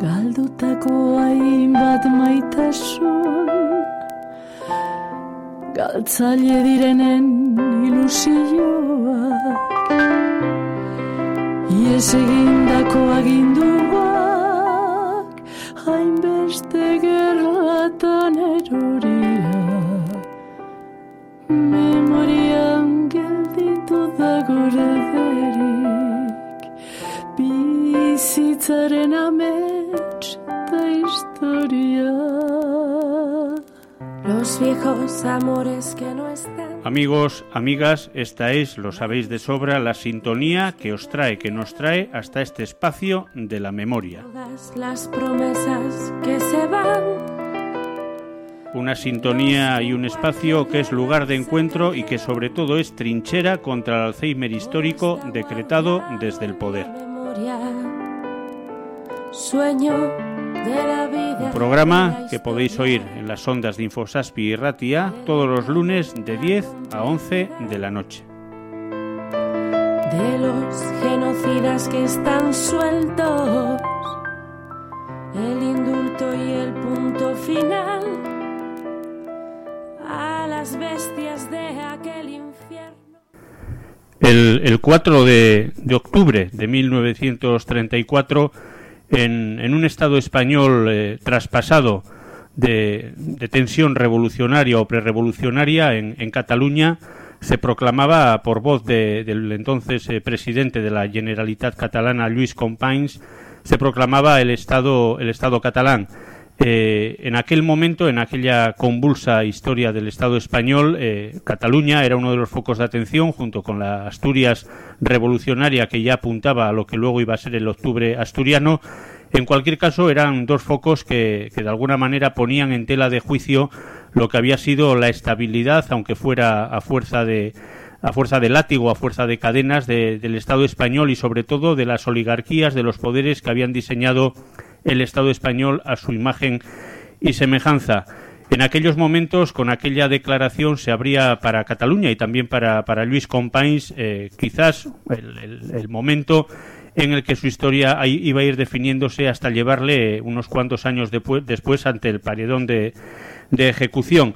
Galdutako hainbat maitasun Galtzaile direnen ilusioak Ies egindako aginduak Hainbeste gerlatan eroria Memorian gelditu da derik Bizitzaren amets Los viejos amores que no están Amigos, amigas, esta es, lo sabéis de sobra, la sintonía que os trae, que nos trae hasta este espacio de la memoria. las promesas que se van. Una sintonía y un espacio que es lugar de encuentro y que sobre todo es trinchera contra el Alzheimer histórico decretado desde el poder. Sueño un programa que podéis oír en las ondas de Infosaspi y Ratia todos los lunes de 10 a 11 de la noche. De los genocidas que están sueltos, el indulto y el punto final a las bestias de aquel infierno. El, el 4 de, de octubre de 1934 en, un Estado español eh, traspasado de, tensión revolucionaria o prerevolucionaria en, en Cataluña, se proclamaba por voz del entonces eh, presidente de la Generalitat Catalana, Luis Companys, se proclamaba el Estado, el Estado catalán. Eh, en aquel momento, en aquella convulsa historia del Estado español, eh, Cataluña era uno de los focos de atención, junto con la Asturias revolucionaria que ya apuntaba a lo que luego iba a ser el octubre asturiano. En cualquier caso, eran dos focos que, de alguna manera ponían en tela de juicio lo que había sido la estabilidad, aunque fuera a fuerza de, a fuerza de látigo, a fuerza de cadenas del Estado español y sobre todo de las oligarquías, de los poderes que habían diseñado el Estado español a su imagen y semejanza. En aquellos momentos, con aquella declaración, se abría para Cataluña y también para, para Luis Companys eh, quizás el, momento en el que su historia iba a ir definiéndose hasta llevarle unos cuantos años después, después ante el paredón de, de ejecución.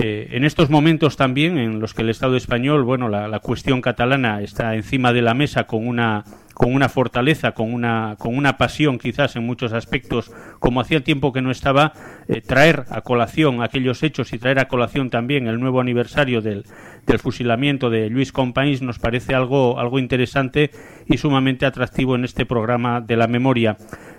Eh, en estos momentos también, en los que el Estado español, bueno, la, cuestión catalana está encima de la mesa con una con una fortaleza, con una, con una pasión quizás en muchos aspectos, como hacía tiempo que no estaba, eh, traer a colación aquellos hechos y traer a colación también el nuevo aniversario del, del fusilamiento de Luis Companys nos parece algo, algo interesante y sumamente atractivo en este programa de la memoria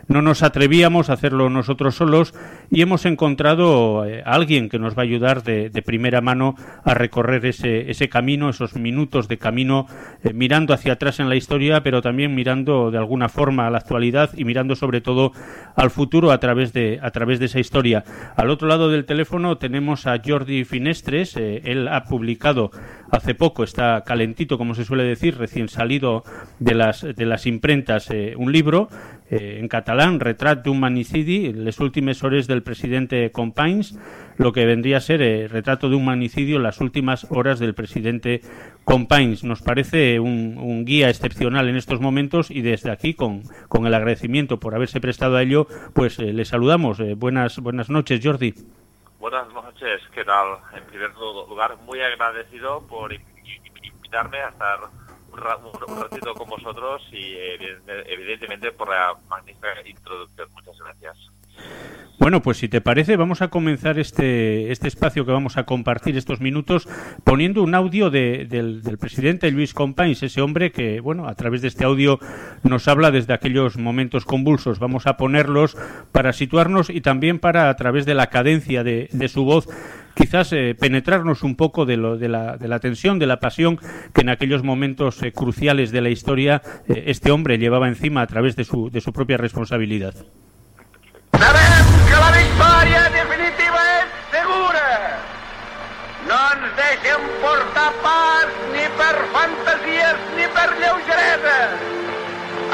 no nos atrevíamos a hacerlo nosotros solos y hemos encontrado eh, a alguien que nos va a ayudar de, primera mano a recorrer ese, ese, camino, esos minutos de camino, eh, mirando hacia atrás en la historia, pero también mirando de alguna forma a la actualidad y mirando sobre todo al futuro a través de, a través de esa historia. Al otro lado del teléfono tenemos a Jordi Finestres, eh, él ha publicado hace poco, está calentito, como se suele decir, recién salido de las, de las imprentas, un libro en catalán Retrat d'un manicidi, las últimas horas del presidente Companys, lo que vendría a ser eh, retrato de un manicidio, las últimas horas del presidente Companys. Nos parece un, guía excepcional en estos momentos y desde aquí, con, con el agradecimiento por haberse prestado a ello, pues eh, le saludamos. Eh, buenas, buenas noches, Jordi. Buenas noches, ¿qué tal? En primer lugar, muy agradecido por invitarme a estar un, ratito con vosotros y evidentemente por la magnífica introducción. Muchas gracias. Bueno, pues si te parece, vamos a comenzar este, este espacio que vamos a compartir estos minutos poniendo un audio del, presidente Luis Companys, ese hombre que, bueno, a través de este audio nos habla desde aquellos momentos convulsos. Vamos a ponerlos para situarnos y también para, a través de la cadencia de, su voz, quizás eh, penetrarnos un poco de, la, tensión, de la pasión que en aquellos momentos eh, cruciales de la historia eh, este hombre llevaba encima a través de su propia responsabilidad. Sabem que la victòria definitiva és segura. No ens deixem portar pas ni per fantasies ni per lleugeresa.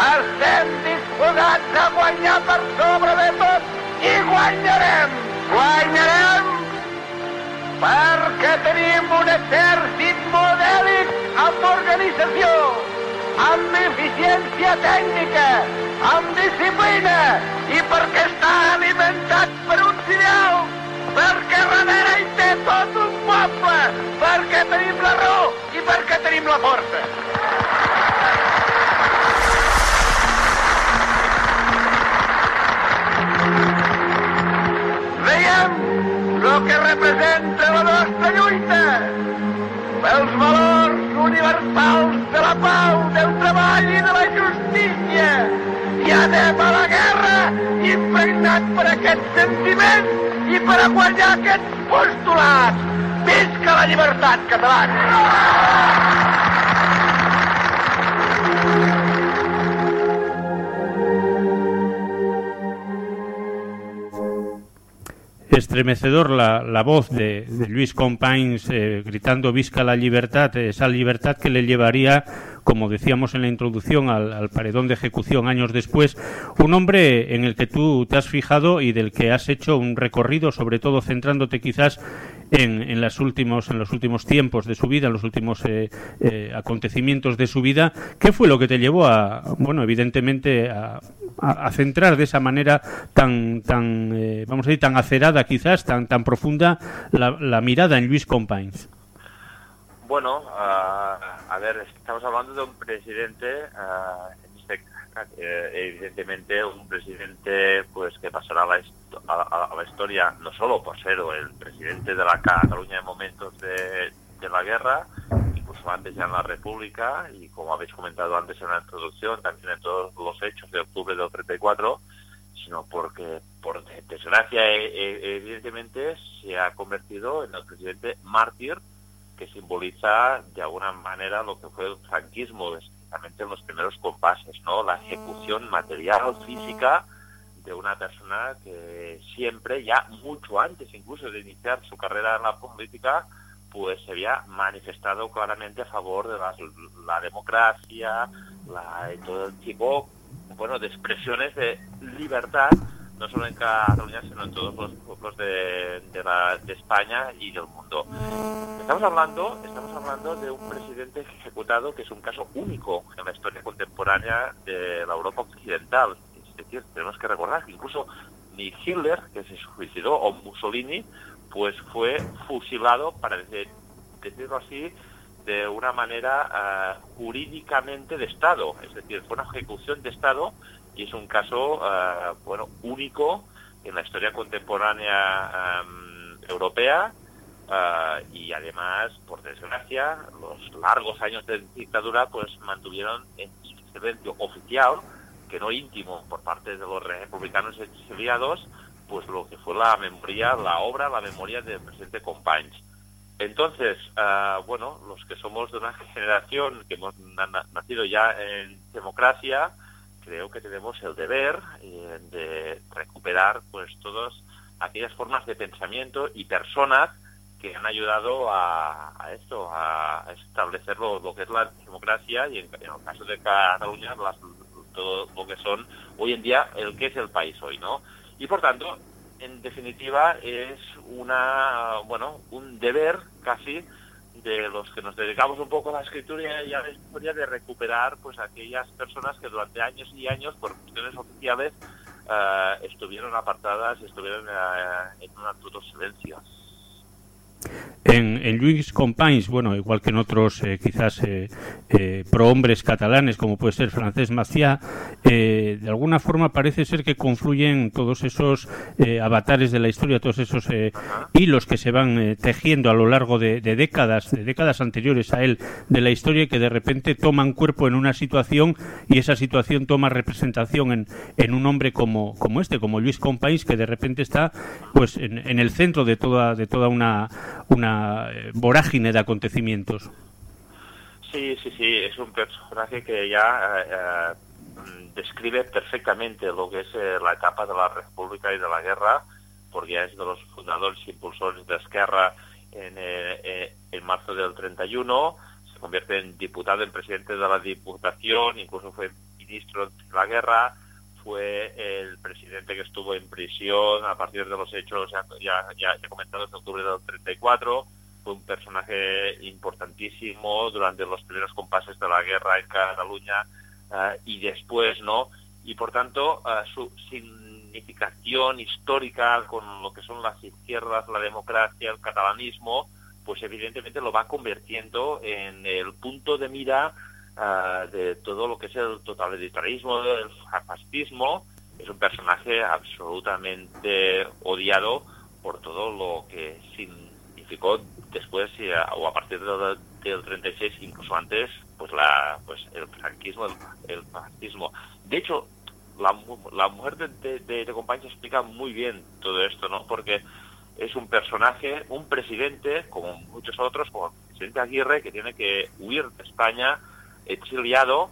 Estem disposats a guanyar per sobre de tot i guanyarem. Guanyarem perquè tenim un exèrcit modèlic amb organització, amb eficiència tècnica, amb disciplina i perquè està alimentat per un fidel, perquè darrere hi té tot un poble, perquè tenim la raó i perquè tenim la força. Veiem el que representa la nostra lluita pels valors universals de la pau, del treball i de la justícia. I anem a la guerra impregnat per aquest sentiment i per a guanyar aquests postulats. Visca la llibertat catalana! Estremecedor la, la voz de, Luis Companys eh, gritando Visca la libertad, esa libertad que le llevaría, como decíamos en la introducción, al, paredón de ejecución años después. Un hombre en el que tú te has fijado y del que has hecho un recorrido, sobre todo centrándote quizás en, en, las últimos, en los últimos tiempos de su vida, en los últimos eh, eh, acontecimientos de su vida. ¿Qué fue lo que te llevó a, bueno, evidentemente, a, centrar de esa manera tan, tan eh, vamos a decir, tan acerada quizás, tan, tan profunda, la, mirada en Luis Companys? Bueno, uh, a ver, estamos hablando de un presidente, uh, evidentemente un presidente pues que pasará a la, historia no solo por ser el presidente de la Cataluña en momentos de, la guerra, incluso antes ya en la República y como habéis comentado antes en la introducción, también en todos los hechos de octubre del 34, sino porque, por desgracia, evidentemente, se ha convertido en el presidente mártir que simboliza de alguna manera lo que fue el franquismo, especialmente en los primeros compases, ¿no? La ejecución material, física de una persona que siempre, ya mucho antes incluso de iniciar su carrera en la política, pues se había manifestado claramente a favor de la, democracia, la, todo el tipo bueno, de expresiones de libertad, no solo en Cataluña, sino en todos los pueblos de, de, la, de España y del mundo. Estamos hablando, estamos hablando de un presidente ejecutado que es un caso único en la historia contemporánea de la Europa occidental. Es decir, tenemos que recordar que incluso ni Hitler, que se suicidó, o Mussolini, pues fue fusilado, para decir, decirlo así, de una manera uh, jurídicamente de Estado, es decir, fue una ejecución de Estado y es un caso, uh, bueno, único en la historia contemporánea um, europea uh, y además, por desgracia, los largos años de dictadura pues mantuvieron en silencio oficial, que no íntimo, por parte de los republicanos exiliados, pues lo que fue la memoria, la obra, la memoria del presidente Companys. Entonces, uh, bueno, los que somos de una generación que hemos na nacido ya en democracia, creo que tenemos el deber eh, de recuperar pues todas aquellas formas de pensamiento y personas que han ayudado a, esto, a establecer lo, lo, que es la democracia y en, en el caso de Cataluña las, todo lo que son hoy en día el que es el país hoy, ¿no? Y por tanto, en definitiva es una bueno un deber casi de los que nos dedicamos un poco a la escritura y a la historia de recuperar pues aquellas personas que durante años y años por cuestiones oficiales uh, estuvieron apartadas estuvieron uh, en un absoluto silencio en, en Luis Companys, bueno, igual que en otros eh, quizás eh, eh, prohombres catalanes, como puede ser Francés Maciá, eh, de alguna forma parece ser que confluyen todos esos eh, avatares de la historia, todos esos eh, hilos que se van tejiendo a lo largo de, décadas, de décadas anteriores a él, de la historia que de repente toman cuerpo en una situación y esa situación toma representación en, en un hombre como, este, como Luis Companys, que de repente está pues en, en el centro de toda, de toda una una vorágine de acontecimientos. Sí, sí, sí, es un personaje que ya eh, eh, describe perfectamente lo que es eh, la etapa de la República y de la guerra, porque ya es de los fundadores e impulsores de Esquerra en, eh, en marzo del 31, se convierte en diputado, en presidente de la Diputación, incluso fue ministro de la guerra, fue el presidente que estuvo en prisión a partir de los hechos ya, ya, ya, comentados en octubre del 34, fue un personaje importantísimo durante los primeros compases de la guerra en Cataluña uh, y después, ¿no? Y por tanto, uh, su, significación histórica con lo que son las izquierdas, la democracia, el catalanismo, pues evidentemente lo va convirtiendo en el punto de mira uh, de todo lo que es el totalitarismo, el fascismo. Es un personaje absolutamente odiado por todo lo que significó después o a partir de, del 36, incluso antes, pues la pues el franquismo, el, fascismo. De hecho, la, la mujer de, de, de, explica muy bien todo esto, ¿no? Porque es un personaje, un presidente, como muchos otros, como el presidente Aguirre, que tiene que huir de España, exiliado,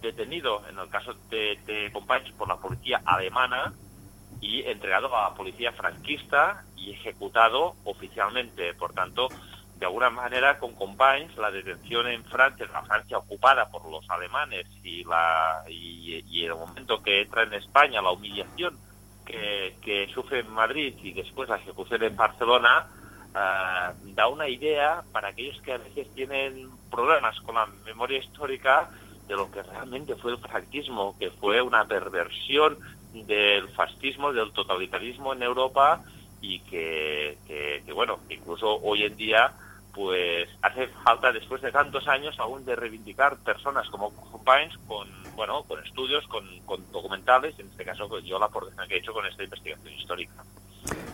detenido, en el caso de, de por la policía alemana, y entregado a la policía franquista y ejecutado oficialmente. Por tanto, de alguna manera, con Companys, la detención en Francia, la Francia ocupada por los alemanes y, la, y, y el momento que entra en España, la humillación que sufre en Madrid y después la ejecución en Barcelona, da una idea para aquellos que a veces tienen problemas con la memoria histórica de lo que realmente fue el franquismo, que fue una perversión del fascismo, del totalitarismo en Europa y que, que, que, bueno, incluso hoy en día pues hace falta después de tantos años aún de reivindicar personas como Pines con bueno con estudios con, con documentales en este caso yo la aportación que he hecho con esta investigación histórica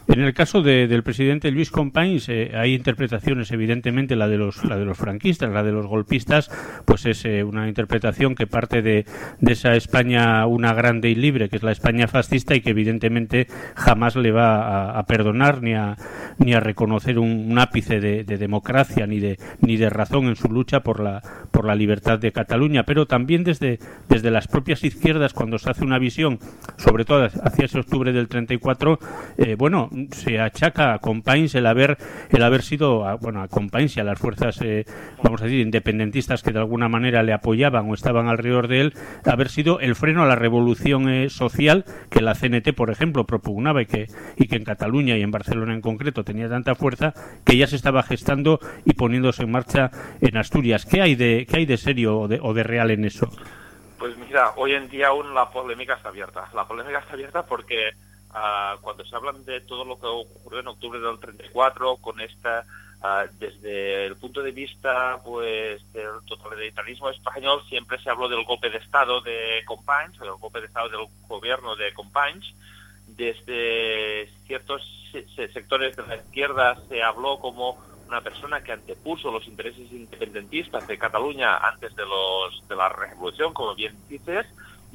en el caso de, del presidente Luis Companys eh, hay interpretaciones, evidentemente la de los la de los franquistas, la de los golpistas, pues es eh, una interpretación que parte de, esa España una grande y libre, que es la España fascista y que evidentemente jamás le va a, perdonar ni a ni a reconocer un, un ápice de, de, democracia ni de ni de razón en su lucha por la por la libertad de Cataluña, pero también desde desde las propias izquierdas cuando se hace una visión, sobre todo hacia ese octubre del 34, eh, bueno se achaca a Companys el haber el haber sido bueno a Companys y a las fuerzas eh, vamos a decir independentistas que de alguna manera le apoyaban o estaban alrededor de él haber sido el freno a la revolución eh, social que la CNT por ejemplo propugnaba y que y que en Cataluña y en Barcelona en concreto tenía tanta fuerza que ya se estaba gestando y poniéndose en marcha en Asturias qué hay de qué hay de serio o de, o de real en eso pues mira, hoy en día aún la polémica está abierta. La polémica está abierta porque uh, cuando se hablan de todo lo que ocurrió en octubre del 34 con esta uh, desde el punto de vista pues del totalitarismo español siempre se habló del golpe de estado de Companys o del golpe de estado del gobierno de Companys. Desde ciertos sectores de la izquierda se habló como una persona que antepuso los intereses independentistas de Cataluña antes de los de la revolución como bien dices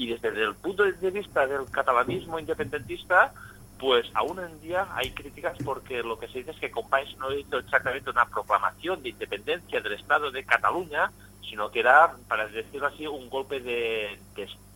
y desde el punto de vista del catalanismo independentista, pues aún en día hay críticas porque lo que se dice es que Companys no hizo exactamente una proclamación de independencia del Estado de Cataluña, sino que era, para decirlo así, un golpe de,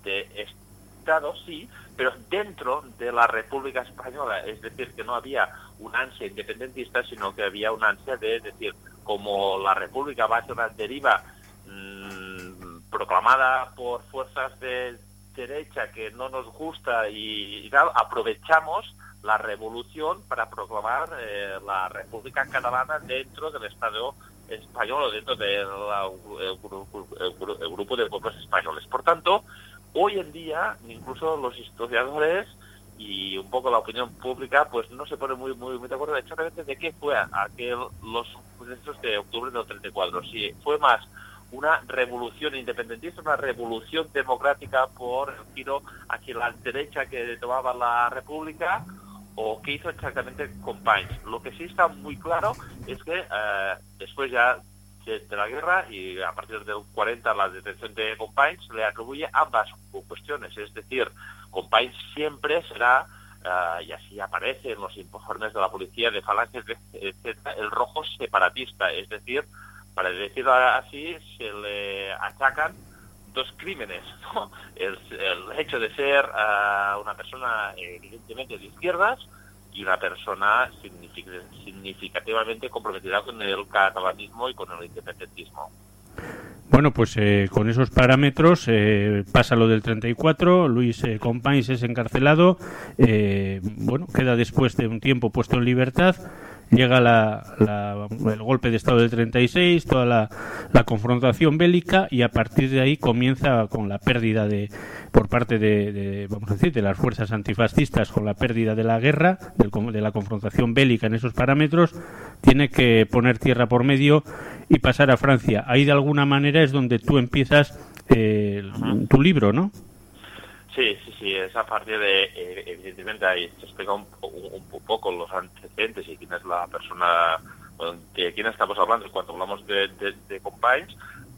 Estado, sí, pero dentro de la República Española, es decir, que no había un ansia independentista, sino que había un ansia de decir, como la República va a ser una deriva mmm, proclamada por fuerzas de derecha que no nos gusta y, tal, aprovechamos la revolución para proclamar eh, la República Catalana dentro del Estado español o dentro del de grupo de pueblos españoles. Por tanto, hoy en día, incluso los historiadores y un poco la opinión pública, pues no se pone muy muy, muy de acuerdo exactamente de qué fue aquel los sucesos de octubre del 34. Si fue más una revolución independentista, una revolución democrática por el giro hacia la derecha que tomaba la República o qué hizo exactamente Companys. Lo que sí está muy claro es que eh, después ya de, la guerra y a partir del 40 la detención de Companys le atribuye ambas cuestiones, es decir, Companys siempre será Uh, y así aparece en los informes de la policía de falanges, etc., el rojo separatista, es decir, para decirlo así, se le achacan dos crímenes, el, el, hecho de ser uh, una persona evidentemente de izquierdas y una persona significativamente comprometida con el catalanismo y con el independentismo. Bueno, pues eh, con esos parámetros eh, pasa lo del 34, Luis eh, Companys es encarcelado, eh, bueno, queda después de un tiempo puesto en libertad llega la, el golpe de Estado del 36, toda la, confrontación bélica y a partir de ahí comienza con la pérdida de por parte de, vamos a decir de las fuerzas antifascistas con la pérdida de la guerra de la confrontación bélica en esos parámetros tiene que poner tierra por medio y pasar a Francia. Ahí de alguna manera es donde tú empiezas eh, tu libro no Sí, sí, sí, es a partir de, eh, evidentemente, ahí se explica un, poco los antecedentes y quién es la persona de quién estamos hablando cuando hablamos de, de,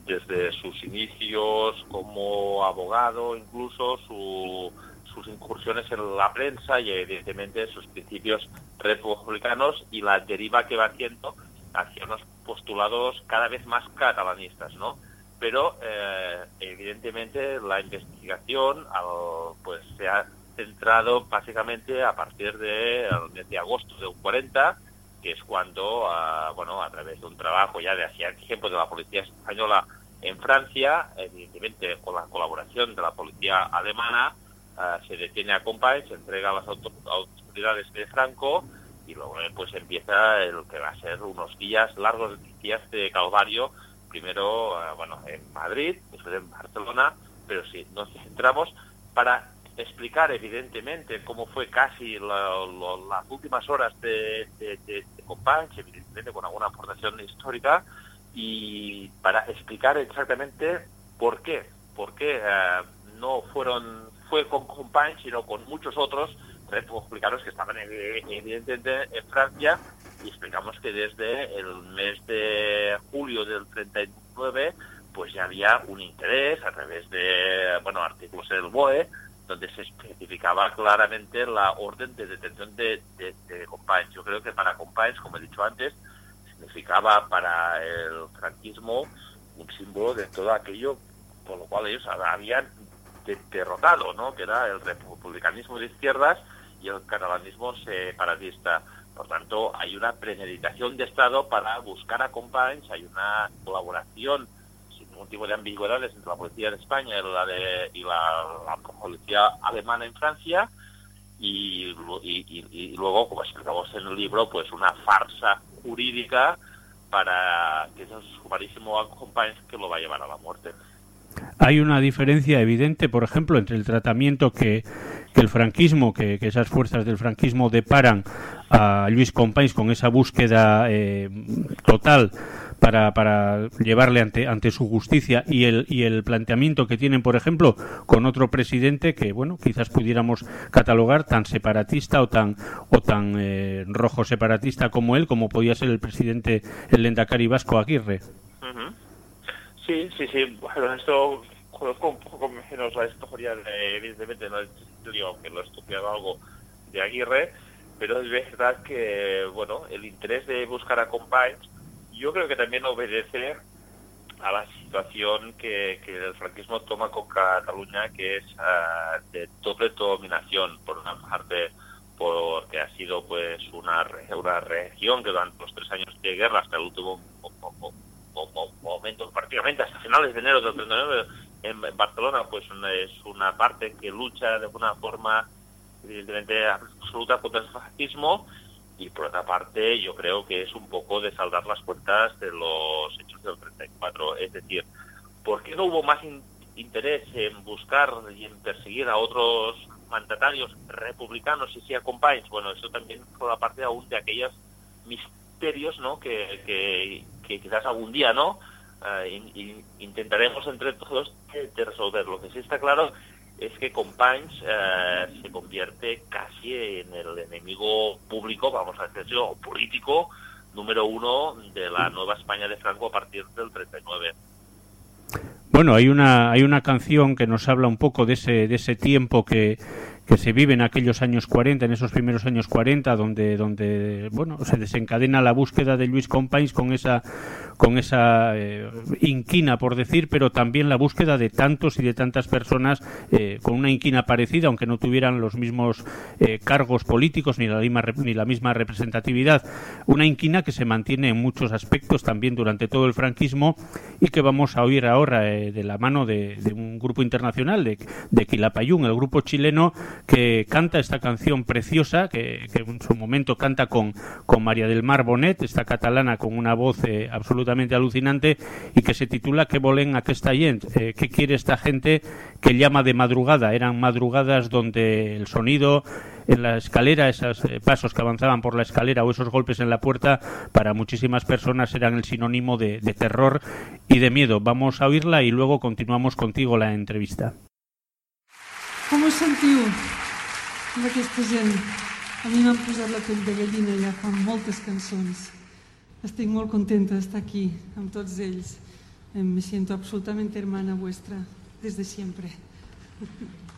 desde sus inicios como abogado, incluso sus incursiones en la prensa y evidentemente sus principios republicanos y la deriva que va haciendo hacia unos postulados cada vez más catalanistas, ¿no? Pero eh, evidentemente la investigación pues se ha centrado básicamente a partir de, de agosto de un 40 que es cuando ah, bueno a través de un trabajo ya de hacía tiempo de la policía española en Francia evidentemente con la colaboración de la policía alemana ah, se detiene a Companys se entrega a las autoridades de Franco y luego pues empieza el que va a ser unos días largos días de calvario primero, eh, bueno, en Madrid, después en Barcelona, pero sí, nos centramos para explicar evidentemente cómo fue casi las últimas horas de, de, de, evidentemente con alguna aportación histórica, y para explicar exactamente por qué, por qué eh, no fueron fue con Companys, sino con muchos otros republicanos que estaban evidentemente en Francia y explicamos que desde el mes de julio del 39 pues ya había un interés a través de bueno artículos del BOE donde se especificaba claramente la orden de detención de, de, Yo creo que para Companys, como he dicho antes, significaba para el franquismo un símbolo de todo aquello por lo cual ellos habían derrotado, ¿no? que era el republicanismo de izquierdas y el catalanismo separatista. Por tanto, hay una premeditación de Estado para buscar a Companys, hay una colaboración sin ningún tipo de ambigüedades entre la policía de España y la, de, y la, policía alemana en Francia, y, luego, como explicamos en el libro, pues una farsa jurídica para que ese sumarísimo Companys que lo va a llevar a la muerte. Hay una diferencia evidente, por ejemplo, entre el tratamiento que que el franquismo, que, esas fuerzas del franquismo deparan a Luis Companys con esa búsqueda eh, total para, para llevarle ante, ante su justicia y el, y el planteamiento que tienen, por ejemplo, con otro presidente que, bueno, quizás pudiéramos catalogar tan separatista o tan, o tan eh, rojo separatista como él, como podía ser el presidente, el Lendakari Vasco Aguirre. Sí, sí, sí. Bueno, esto conozco un poco menos la historia, de, evidentemente no digo que lo he algo de Aguirre, pero es verdad que, bueno, el interés de buscar a Companys, yo creo que también obedece a la situación que, el franquismo toma con Cataluña, que es ah, de doble dominación, por una parte porque ha sido pues una, una región que durante los tres años de guerra hasta el último momento, prácticamente hasta finales de enero del 39, en, Barcelona pues es una parte que lucha de una forma evidentemente absoluta contra el fascismo. Y por otra parte yo creo que es un poco de saldar las cuentas de los hechos del 34 es decir ¿por qué no hubo más interés en buscar y en perseguir a otros mandatarios republicanos y si acompañan bueno eso también forma parte aún de aquellos misterios no que, que quizás algún día no eh, intentaremos entre todos de, resolver. Lo que sí está claro es que Companys eh, se convierte casi en el enemigo público, vamos a decirlo, político número uno de la nueva España de Franco a partir del 39. Bueno, hay una, hay una canción que nos habla un poco de ese, de ese tiempo que, que se vive en aquellos años 40, en esos primeros años 40, donde, donde bueno, se desencadena la búsqueda de Luis Companys con esa con esa eh, inquina, por decir, pero también la búsqueda de tantos y de tantas personas eh, con una inquina parecida, aunque no tuvieran los mismos eh, cargos políticos ni la, misma, ni la misma representatividad. Una inquina que se mantiene en muchos aspectos también durante todo el franquismo y que vamos a oír ahora de la mano de, un grupo internacional, de, de Quilapayún, el grupo chileno, que canta esta canción preciosa, que, en su momento canta con, con María del Mar Bonet, esta catalana con una voz eh, absolutamente alucinante, y que se titula Que volen a que está eh, ¿Qué quiere esta gente que llama de madrugada? Eran madrugadas donde el sonido en la escalera, esos eh, pasos que avanzaban por la escalera o esos golpes en la puerta, para muchísimas personas eran el sinónimo de, terror y de miedo. Vamos a oírla y luego continuamos contigo la entrevista. ¿Cómo sentiu aquesta gent? A mi m'han posat la pell de gallina ja fa moltes cançons. Estic molt contenta d'estar aquí amb tots ells. Me siento absolutamente hermana vuestra desde siempre.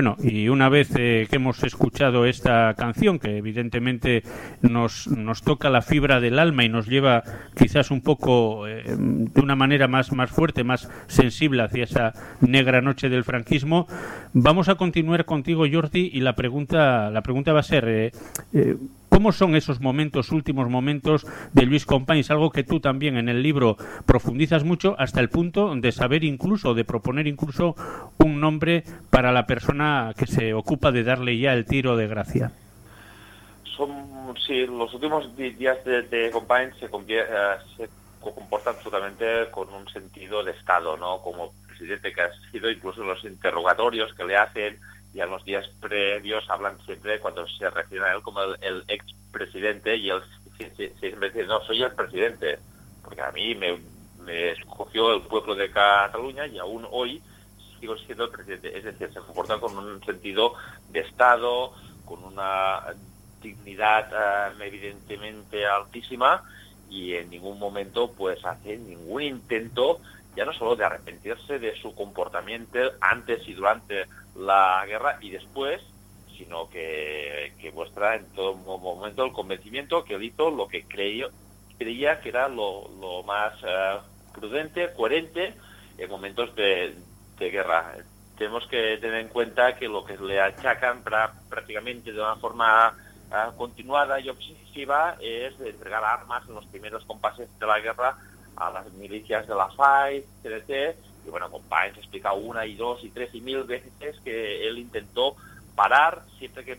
Bueno, y una vez eh, que hemos escuchado esta canción, que evidentemente nos, toca la fibra del alma y nos lleva quizás un poco eh, de una manera más, más fuerte, más sensible hacia esa negra noche del franquismo, vamos a continuar contigo, Jordi, y la pregunta, la pregunta va a ser, eh, ¿Cómo son esos momentos, últimos momentos de Luis Companys? Algo que tú también en el libro profundizas mucho hasta el punto de saber incluso, de proponer incluso un nombre para la persona que se ocupa de darle ya el tiro de gracia. Son, sí, los últimos días de, de Compañ se, eh, se co- comportan absolutamente con un sentido de Estado, ¿no? Como presidente que ha sido, incluso los interrogatorios que le hacen y en los días previos hablan siempre, cuando se refieren a él, como el, el expresidente y él si- si- siempre dice, no, soy el presidente, porque a mí me, me escogió el pueblo de Cataluña y aún hoy sigo siendo el presidente. Es decir, se comporta con un sentido de Estado, con una dignidad eh, evidentemente altísima y en ningún momento pues hace ningún intento ya no solo de arrepentirse de su comportamiento antes y durante la guerra y después, sino que, que muestra en todo momento el convencimiento que él hizo lo que creyó, creía que era lo, lo más eh, prudente, coherente en momentos de, guerra. Tenemos que tener en cuenta que lo que le achacan prácticamente de una forma uh, continuada y obsesiva es entregar armas en los primeros compases de la guerra a las milicias de la FAI, CDT, y bueno, Compañes explica una y dos y tres y mil veces que él intentó parar siempre que,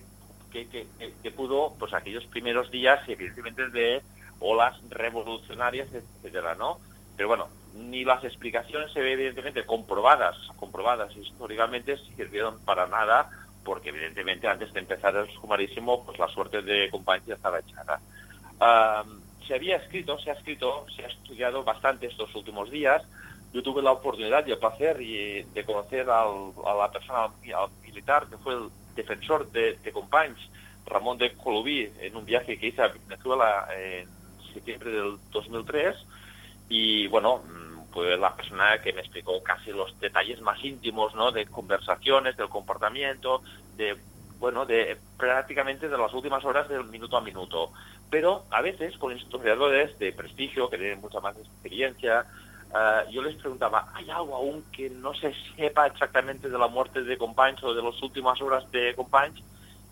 que, que, que pudo, pues aquellos primeros días, evidentemente de olas revolucionarias, etcétera, ¿no? Pero bueno, ni las explicaciones evidentemente comprobadas, comprobadas históricamente sirvieron para nada, porque evidentemente antes de empezar el sumarísimo, pues la suerte de compañía estaba echada. Um, se había escrito, se ha escrito, se ha estudiado bastante estos últimos días. Yo tuve la oportunidad y el placer y de conocer al, a la persona militar que fue el defensor de, de Companys, Ramón de Colubí, en un viaje que hice a Venezuela en septiembre del 2003 y bueno, pues la persona que me explicó casi los detalles más íntimos, ¿no? De conversaciones, del comportamiento, de bueno, de prácticamente de las últimas horas del minuto a minuto. Pero a veces con historiadores de prestigio que tienen mucha más experiencia, yo les preguntaba, ¿hay algo aún que no se sepa exactamente de la muerte de Companys o de las últimas horas de Companys?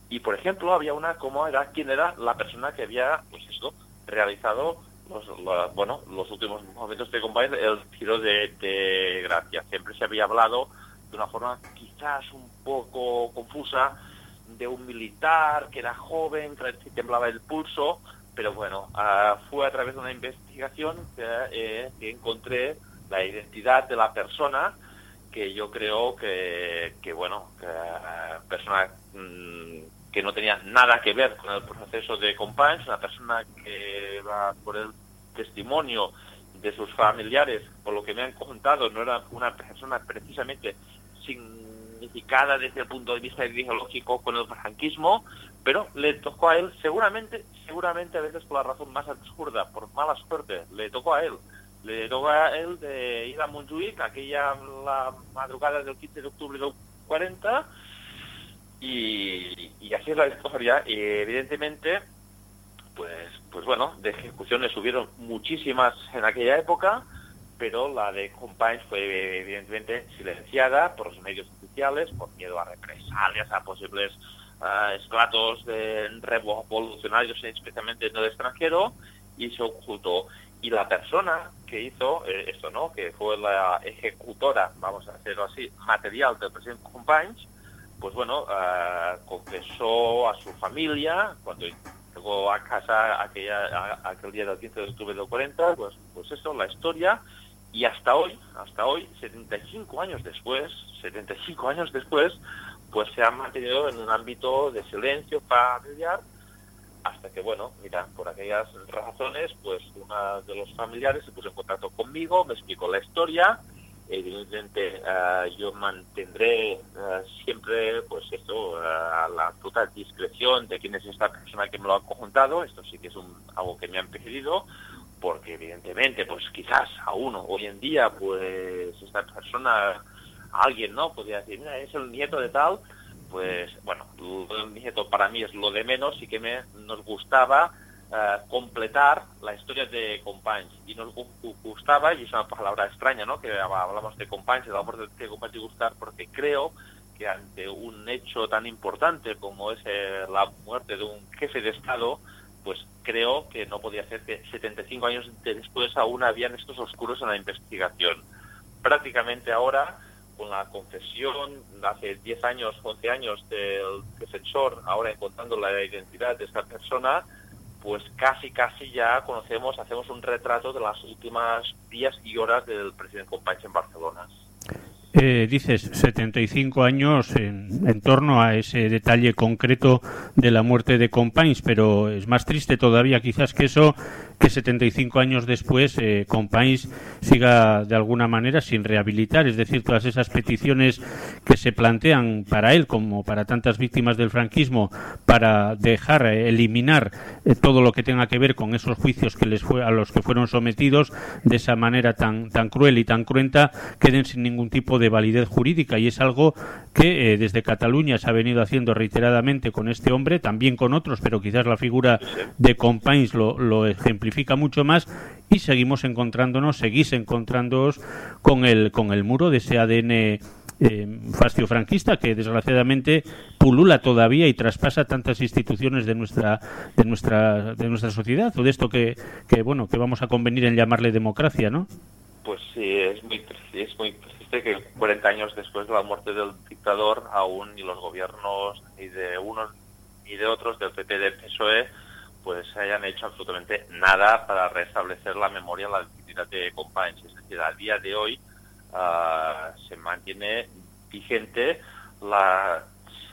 Y por ejemplo, había una como era quién era la persona que había, pues esto, realizado los, la, bueno, los últimos momentos de Companys, el tiro de, de Gracia. Siempre se había hablado de una forma quizás un poco confusa de un militar que era joven, que temblaba el pulso, pero bueno, uh, fue a través de una investigación que, eh, que, encontré la identidad de la persona que yo creo que, que bueno, que, uh, persona mmm, que no tenía nada que ver con el proceso de Companys, una persona que va por el testimonio de sus familiares, por lo que me han contado, no era una persona precisamente significada desde el punto de vista ideológico con el franquismo, pero le tocó a él, seguramente, seguramente a veces por la razón más absurda, por mala suerte, le tocó a él. Le tocó a él de ir a Montjuic, aquella la madrugada del 15 de octubre del 40, y, y así es la historia. Y evidentemente, pues, pues bueno, de ejecuciones hubieron muchísimas en aquella época, pero la de Companys fue evidentemente silenciada por los medios oficiales, por miedo a represalias, a posibles esclatos de revolucionarios, especialmente en el extranjero, y se ocultó. Y la persona que hizo eh, esto, ¿no? que fue la ejecutora, vamos a hacerlo así, material del presidente Companys, pues bueno, uh, confesó a su familia cuando llegó a casa aquella, a, aquel día del 15 de octubre del 40, pues, pues eso, la historia, y hasta hoy, hasta hoy, 75 años después, 75 años después, pues se ha mantenido en un ámbito de silencio familiar hasta que, bueno, mira, por aquellas razones, pues una de los familiares se puso en contacto conmigo, me explicó la historia, evidentemente uh, yo mantendré uh, siempre, pues esto, uh, la total discreción de quién es esta persona que me lo ha contado, esto sí que es un, algo que me han pedido, porque evidentemente, pues quizás a uno hoy en día, pues esta persona alguien, ¿no? Podría decir, mira, es el nieto de tal, pues bueno, el nieto para mí es lo de menos y que me, nos gustaba uh, completar la historia de Companys y nos gustaba, y es una palabra extraña, ¿no? Que hablamos de Companys, amor de, de Companys y gustar, porque creo que ante un hecho tan importante como es eh, la muerte de un jefe de Estado, pues creo que no podía ser que 75 años después aún habían estos oscuros en la investigación. Prácticamente ahora con la confesión hace 10 años, 11 años del defensor, ahora encontrando la identidad de esta persona, pues casi, casi ya conocemos, hacemos un retrato de las últimas días y horas del presidente Companys en Barcelona. Eh, dices 75 años en, en, torno a ese detalle concreto de la muerte de Companys, pero es más triste todavía quizás que eso, que 75 años después eh, siga de alguna manera sin rehabilitar, es decir, todas esas peticiones que se plantean para él como para tantas víctimas del franquismo para dejar, eh, eliminar eh, todo lo que tenga que ver con esos juicios que les fue a los que fueron sometidos de esa manera tan cruel y tan cruenta queden sin ningún tipo de validez jurídica. Y es algo que eh, desde Cataluña se ha venido haciendo reiteradamente con este hombre, también con otros, pero quizás la figura de Companys lo, lo ejemplifica mucho más y seguimos encontrándonos, seguís encontrándoos con el, con el muro de ese ADN eh, fascio franquista que desgraciadamente pulula todavía y traspasa tantas instituciones de nuestra de nuestra de nuestra sociedad o de esto que, que bueno que vamos a convenir en llamarle democracia, ¿no? Pues sí, es muy es muy triste que 40 años después de la muerte del dictador aún ni los gobiernos ni de unos ni de otros del PP del PSOE pues hayan hecho absolutamente nada para restablecer la memoria, la dignidad de Companys. Es decir, a día de hoy uh, se mantiene vigente la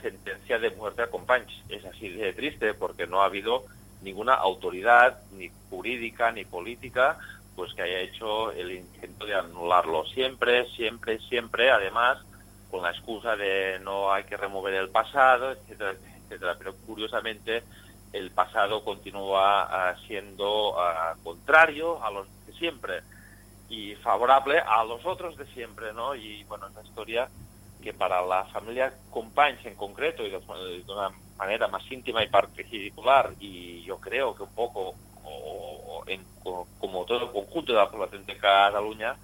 sentencia de muerte a Companys. Es así de triste porque no ha habido ninguna autoridad, ni jurídica, ni política, pues que haya hecho el intento de anularlo. Siempre, siempre, siempre, además, con la excusa de no hay que remover el pasado, etcétera, etcétera. Pero curiosamente, el pasado continúa uh, siendo uh, contrario a los de siempre y favorable a los otros de siempre, ¿no? Y bueno, es una historia que para la familia Companys en concreto y de, una manera más íntima y particular y yo creo que un poco o, en, como todo el conjunto de la población de Cataluña,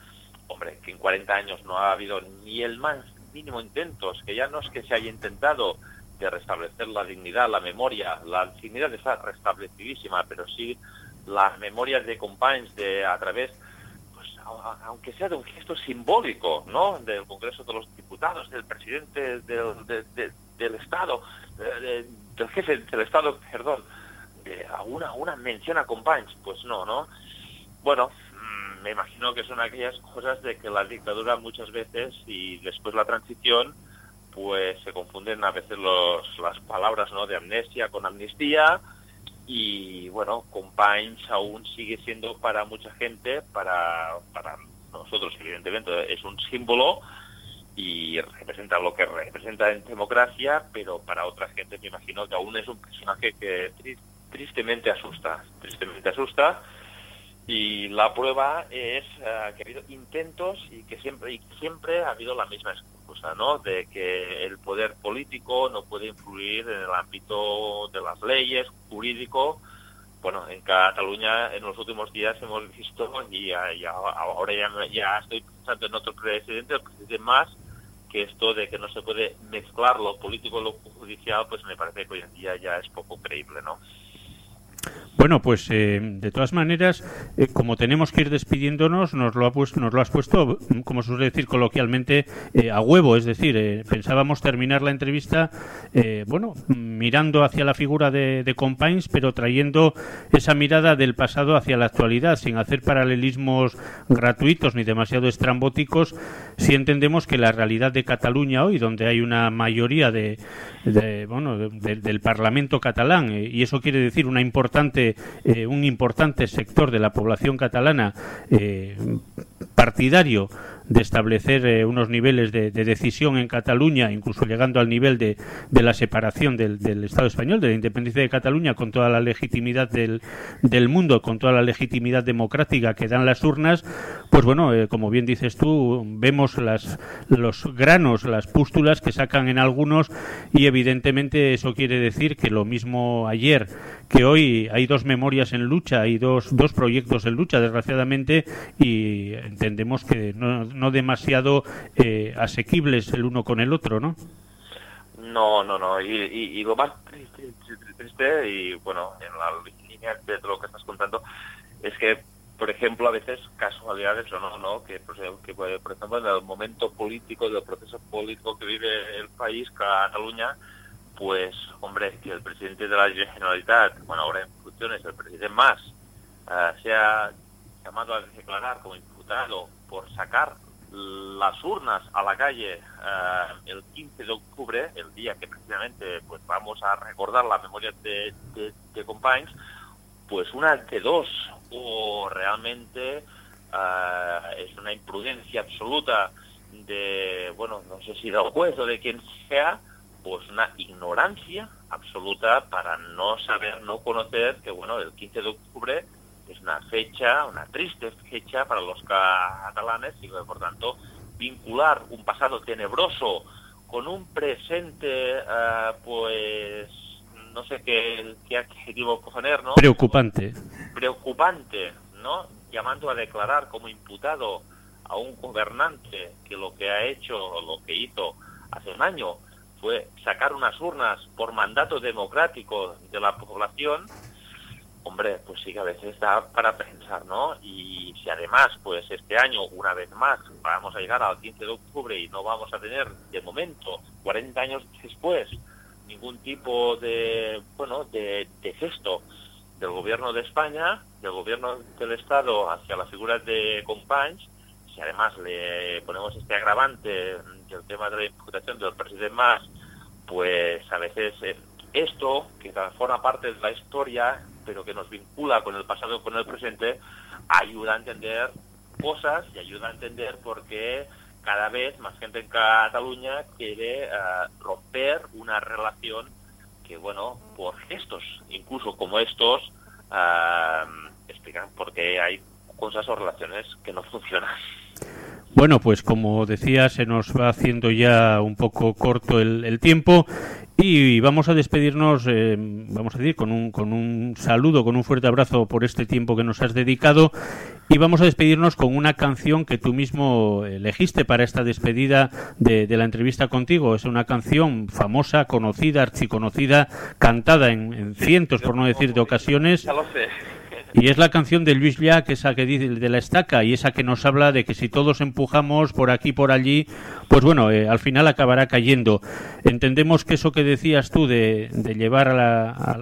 hombre, que en 40 años no ha habido ni el más mínimo intentos, que ya no es que se haya intentado de restablecer la dignidad, la memoria, la dignidad está restablecidísima, pero sí las memorias de Companys de a través pues aunque sea de un gesto simbólico, ¿no? Del Congreso de los Diputados, del presidente del, de, de, del Estado, de, del jefe del Estado, perdón, de una, una mención a Companys, pues no, ¿no? Bueno, me imagino que son aquellas cosas de que la dictadura muchas veces y después la transición pues se confunden a veces los, las palabras ¿no? de amnesia con amnistía y bueno, Companys aún sigue siendo para mucha gente, para, para nosotros evidentemente es un símbolo y representa lo que representa en democracia, pero para otra gente me imagino que aún es un personaje que tristemente asusta, tristemente asusta y la prueba es uh, que ha habido intentos y que siempre y siempre ha habido la misma excusa, ¿no? De que el poder político no puede influir en el ámbito de las leyes, jurídico. Bueno, en Cataluña en los últimos días hemos visto y, y ahora ya, ya, estoy pensando en otro presidente, el presidente más, que esto de que no se puede mezclar lo político y lo judicial, pues me parece que hoy en día ya es poco creíble, ¿no? Bueno, pues eh, de todas maneras, eh, como tenemos que ir despidiéndonos, nos lo, ha pues, nos lo has puesto, como suele decir coloquialmente, eh, a huevo. Es decir, eh, pensábamos terminar la entrevista, bueno, mirando hacia la figura de, de Companys, pero trayendo esa mirada del pasado hacia la actualidad, sin hacer paralelismos gratuitos ni demasiado estrambóticos. Si entendemos que la realidad de Cataluña hoy, donde hay una mayoría de, de bueno, de, del Parlamento catalán, y eso quiere decir una importante eh, un importante sector de la población catalana eh, partidario de establecer eh, unos niveles de, de, decisión en Cataluña, incluso llegando al nivel de, la separación del, Estado español, de la independencia de Cataluña, con toda la legitimidad del, mundo, con toda la legitimidad democrática que dan las urnas, pues bueno, como bien dices tú, vemos las, los granos, las pústulas que sacan en algunos y evidentemente eso quiere decir que lo mismo ayer que hoy hay dos memorias en lucha, hay dos, dos proyectos en lucha, desgraciadamente, y entendemos que no, no demasiado eh, asequibles el uno con el otro, ¿no? No, no, no. Y, y, lo más triste, y bueno, en la línea de lo que estás contando, es que, por ejemplo, a veces casualidades o no, ¿no? Que, que, por ejemplo, en el momento político, del proceso político que vive el país, Cataluña, pues, hombre, que el presidente de la Generalitat, bueno, ahora en funciones, el presidente más, uh, sea llamado a declarar como imputado por sacar las urnas a la calle uh, el 15 de octubre, el día que precisamente pues vamos a recordar la memoria de, de, de pues una de dos, o realmente uh, es una imprudencia absoluta de, bueno, no sé si del juez o de quien sea, pues una ignorancia absoluta para no saber, no conocer que, bueno, el 15 de octubre es una fecha, una triste fecha para los catalanes y por tanto vincular un pasado tenebroso con un presente, uh, pues no sé qué, qué adjetivo poner, ¿no? Preocupante. Preocupante, ¿no? Llamando a declarar como imputado a un gobernante que lo que ha hecho, o lo que hizo hace un año, fue sacar unas urnas por mandato democrático de la población, hombre, pues sí que a veces da para pensar, ¿no? Y si además, pues este año, una vez más, vamos a llegar al 15 de octubre y no vamos a tener, de momento, 40 años después, ningún tipo de, bueno, de, gesto del gobierno de España, del gobierno del Estado hacia la figura de Companys, si además le ponemos este agravante del tema de la imputación del presidente más, pues a veces eh, esto, que forma parte de la historia, pero que nos vincula con el pasado con el presente, ayuda a entender cosas y ayuda a entender por qué cada vez más gente en Cataluña quiere eh, romper una relación que, bueno, por gestos, incluso como estos, eh, explican por qué hay cosas o relaciones que no funcionan. Bueno, pues como decía, se nos va haciendo ya un poco corto el, tiempo y vamos a despedirnos, eh, vamos a decir, con un, con un saludo, con un fuerte abrazo por este tiempo que nos has dedicado y vamos a despedirnos con una canción que tú mismo elegiste para esta despedida de, la entrevista contigo. Es una canción famosa, conocida, archiconocida, cantada en, cientos, por no decir de ocasiones. Y es la canción de Luis Llach, esa que dice de la estaca, y esa que nos habla de que si todos empujamos por aquí por allí, pues bueno, eh, al final acabará cayendo. Entendemos que eso que decías tú de, llevar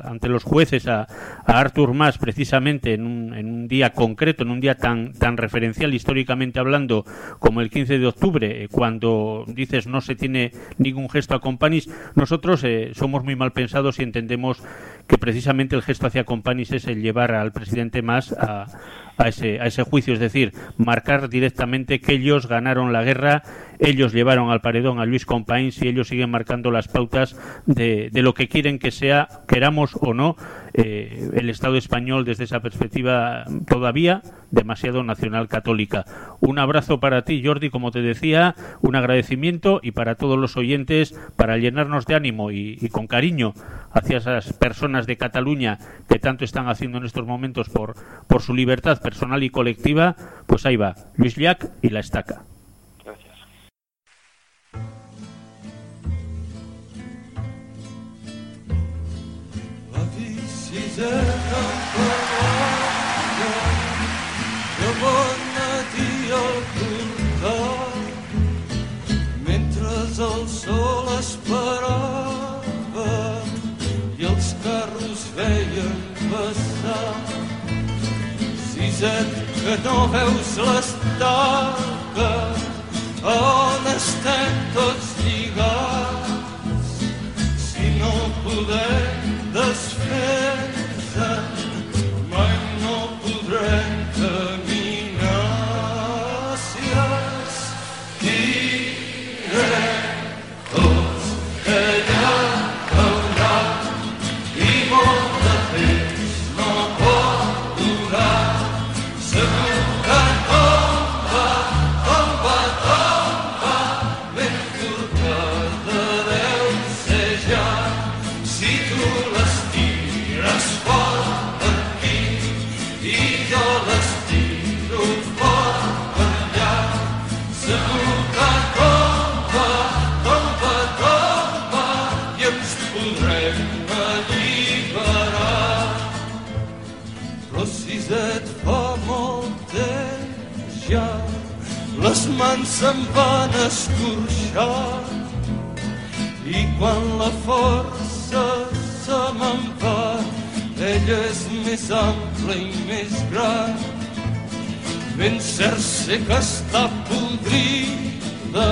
ante los jueces a, Artur Mas precisamente en un, día concreto, en un día tan, tan referencial históricamente hablando como el 15 de octubre, eh, cuando dices no se tiene ningún gesto a Companis, nosotros eh, somos muy mal pensados y entendemos que precisamente el gesto hacia Companis es el llevar al presidente Mas a, a ese, a ese juicio, es decir, marcar directamente que ellos ganaron la guerra, ellos llevaron al paredón a Luis Companys y ellos siguen marcando las pautas de, de lo que quieren que sea, queramos o no, eh, el Estado español desde esa perspectiva todavía demasiado nacional católica. Un abrazo para ti, Jordi, como te decía, un agradecimiento y para todos los oyentes para llenarnos de ánimo y, con cariño hacia esas personas de Cataluña que tanto están haciendo en estos momentos por, por su libertad personal y colectiva, pues ahí va, Luis Llach y la estaca. Que no veus l'estaca on estem tots lligats? Si no podem desfer-se mans se'n van escorxar i quan la força se me'n va ella és més ampla i més gran. Ben cert sé que està podrida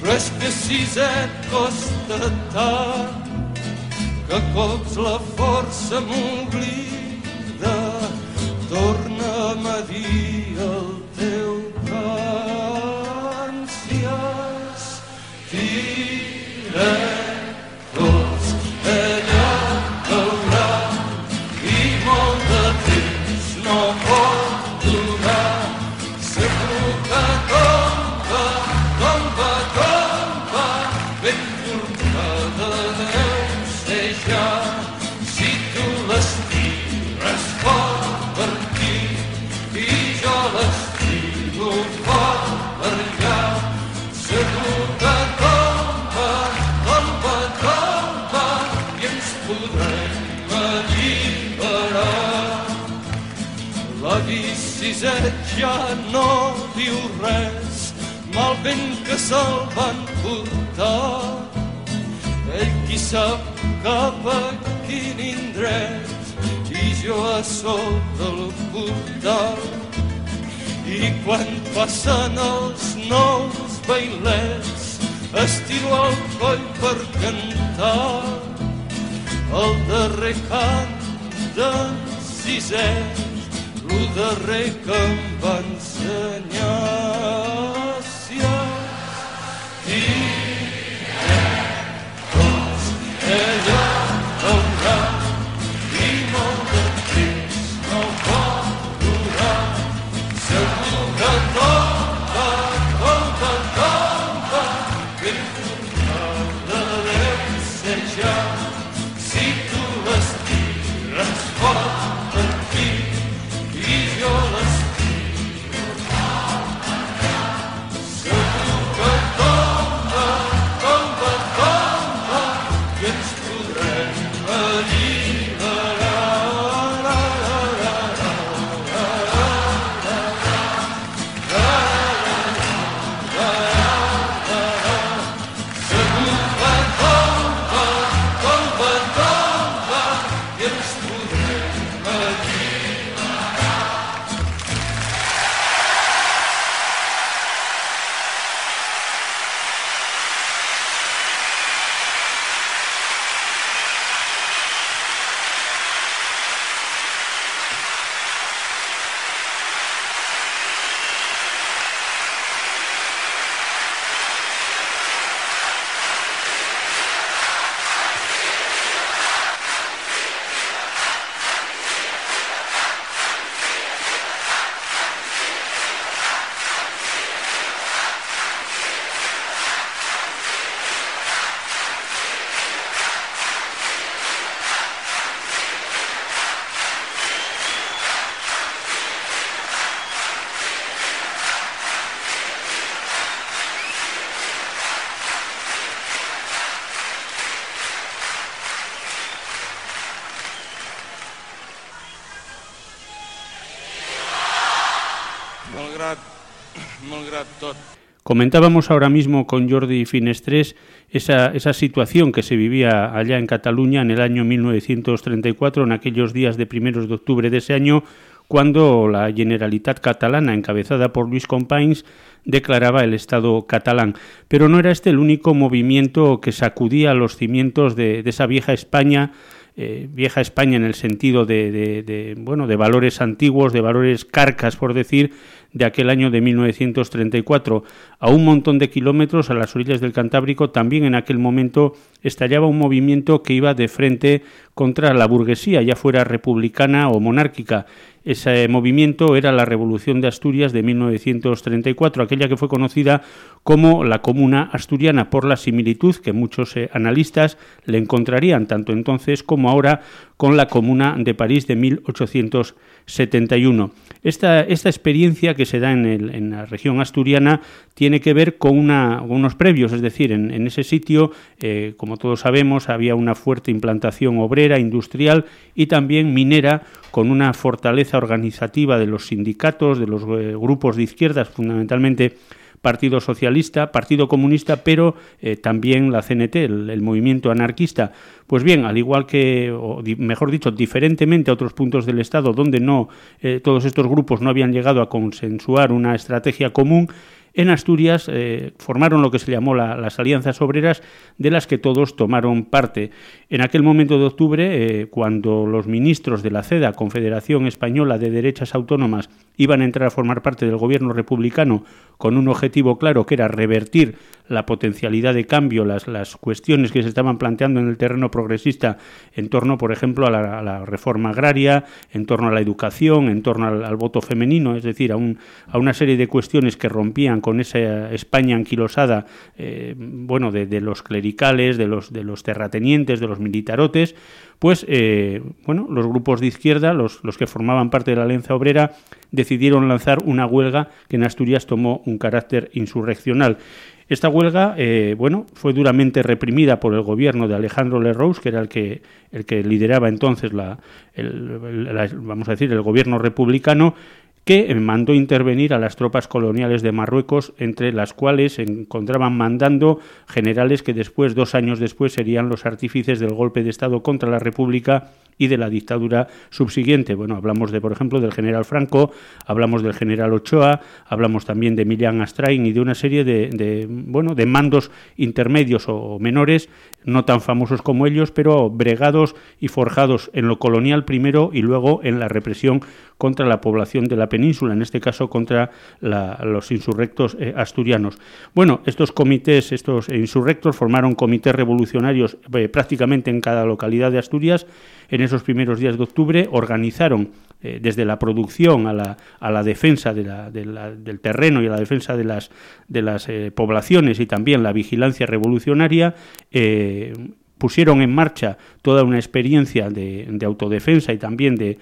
però és que si et costa tant que cops la força m'oblida torna'm a dir el ja no diu res, mal vent que se'l van portar. Ell qui sap cap a quin indret i jo a sota el portal. I quan passen els nous bailets estiro el coll per cantar el darrer cant d'en sisè, el darrer que em va ensenyar. Si has ella haurà i molt de temps no pot durar. Segur que tomba, Comentábamos ahora mismo con Jordi Finestres esa, situación que se vivía allá en Cataluña en el año 1934, en aquellos días de primeros de octubre de ese año, cuando la Generalitat catalana, encabezada por Luis Companys, declaraba el Estado catalán. Pero no era este el único movimiento que sacudía los cimientos de esa vieja España, eh, vieja España en el sentido de, de, bueno, de valores antiguos, de valores carcas, por decir, de aquel año de 1934. A un montón de kilómetros a las orillas del Cantábrico, también en aquel momento estallaba un movimiento que iba de frente contra la burguesía, ya fuera republicana o monárquica. Ese movimiento era la Revolución de Asturias de 1934, aquella que fue conocida como la Comuna Asturiana por la similitud que muchos eh, analistas le encontrarían tanto entonces como ahora con la Comuna de París de 1871. Esta, esta experiencia que se da en, el, en, la región asturiana tiene que ver con una, unos previos, es decir, en, ese sitio, eh, como todos sabemos, había una fuerte implantación obrera, industrial y también minera, con una fortaleza organizativa de los sindicatos, de los eh, grupos de izquierdas, fundamentalmente Partido Socialista, Partido Comunista, pero eh, también la CNT, el, movimiento anarquista. Pues bien, al igual que, o di, mejor dicho, diferentemente a otros puntos del Estado donde no eh, todos estos grupos no habían llegado a consensuar una estrategia común, en Asturias eh, formaron lo que se llamó la, las alianzas obreras, de las que todos tomaron parte. En aquel momento de octubre, eh, cuando los ministros de la CEDA, Confederación Española de Derechas Autónomas, iban a entrar a formar parte del gobierno republicano con un objetivo claro que era revertir la potencialidad de cambio, las, las cuestiones que se estaban planteando en el terreno progresista en torno, por ejemplo, a la, reforma agraria, en torno a la educación, en torno al, al voto femenino, es decir, a, un, a, una serie de cuestiones que rompían con esa España anquilosada, eh, bueno, de, de, los clericales, de los, de los terratenientes, de los militarotes, pues, eh, bueno, los grupos de izquierda, los, los que formaban parte de la Alianza Obrera, decidieron lanzar una huelga que en Asturias tomó un carácter insurreccional. Esta huelga, eh, bueno, fue duramente reprimida por el gobierno de Alejandro Lerroux, que era el que, el que lideraba entonces el, la, vamos a decir, el gobierno republicano, que mandó intervenir a las tropas coloniales de Marruecos, entre las cuales se encontraban mandando generales que después, dos años después, serían los artífices del golpe de Estado contra la República y de la dictadura subsiguiente. Bueno, hablamos de, por ejemplo, del general Franco, hablamos del general Ochoa, hablamos también de Emilian Astrain y de una serie de, de, bueno, de mandos intermedios o menores, no tan famosos como ellos, pero bregados y forjados en lo colonial primero y luego en la represión contra la población de la península, en este caso contra la, los insurrectos eh, asturianos. Bueno, estos comités, estos insurrectos formaron comités revolucionarios eh, prácticamente en cada localidad de Asturias en esos primeros días de octubre, organizaron eh, desde la producción a la, a la defensa del terreno y a la defensa de las, de las poblaciones y también la vigilancia revolucionaria, pusieron en marcha toda una experiencia de, de autodefensa y también de,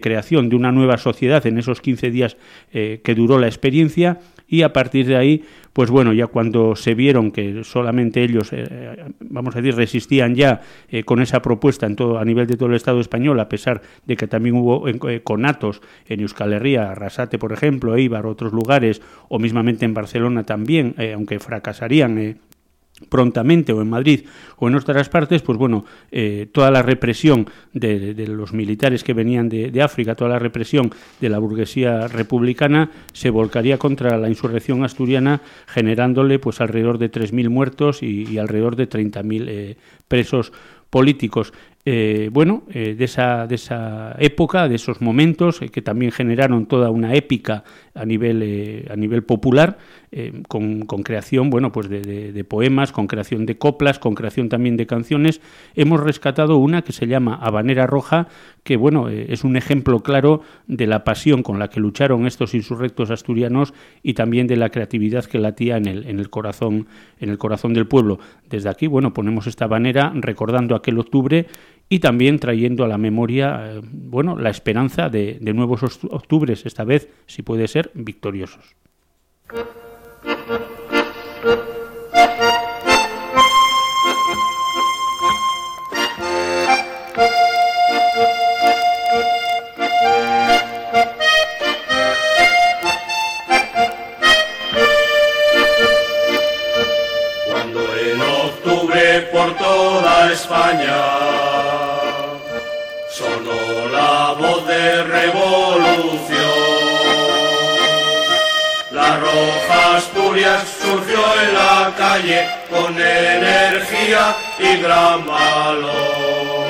creación de una nueva sociedad en esos 15 días eh, que duró la experiencia. Y a partir de ahí, pues bueno, ya cuando se vieron que solamente ellos, eh, vamos a decir, resistían ya eh, con esa propuesta en todo, a nivel de todo el Estado español, a pesar de que también hubo conatos en Euskal Herria, Arrasate, por ejemplo, Eibar, otros lugares, o mismamente en Barcelona también, aunque fracasarían prontamente o en Madrid o en otras partes, pues bueno, eh, toda la represión de, los militares que venían de, África, toda la represión de la burguesía republicana se volcaría contra la insurrección asturiana, generándole pues alrededor de 3.000 muertos y, alrededor de 30.000 eh, presos políticos. Eh, bueno, eh, de, esa, de esa época, de esos momentos, que también generaron toda una épica a nivel, eh, a nivel popular, eh, con, con, creación bueno, pues de, de, poemas, con creación de coplas, con creación también de canciones. Hemos rescatado una que se llama Habanera Roja, que bueno, eh, es un ejemplo claro de la pasión con la que lucharon estos insurrectos asturianos y también de la creatividad que latía en el, en el, corazón, en el corazón del pueblo. Desde aquí, bueno, ponemos esta habanera recordando aquel octubre y también trayendo a la memoria, eh, bueno, la esperanza de, de nuevos octubres, esta vez, si puede ser, victoriosos. Cuando en octubre por toda España voz de revolución. La roja Asturias surgió en la calle con energía y gran valor.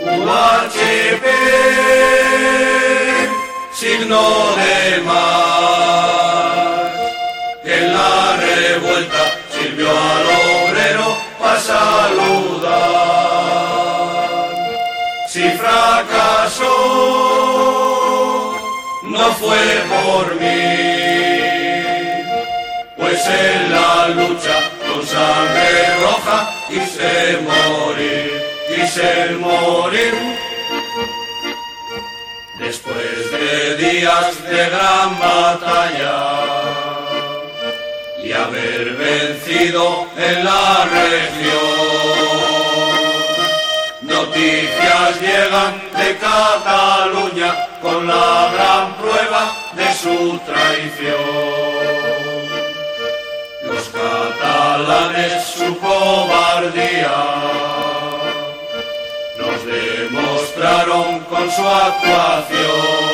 UHP, signo de más, que en la revuelta sirvió al obrero para saludar. No fue por mí, pues en la lucha con sangre roja quise morir, quise morir. Después de días de gran batalla y haber vencido en la región, noticias llegan de Cataluña con la gran prueba de su traición. Los catalanes su cobardía nos demostraron con su actuación.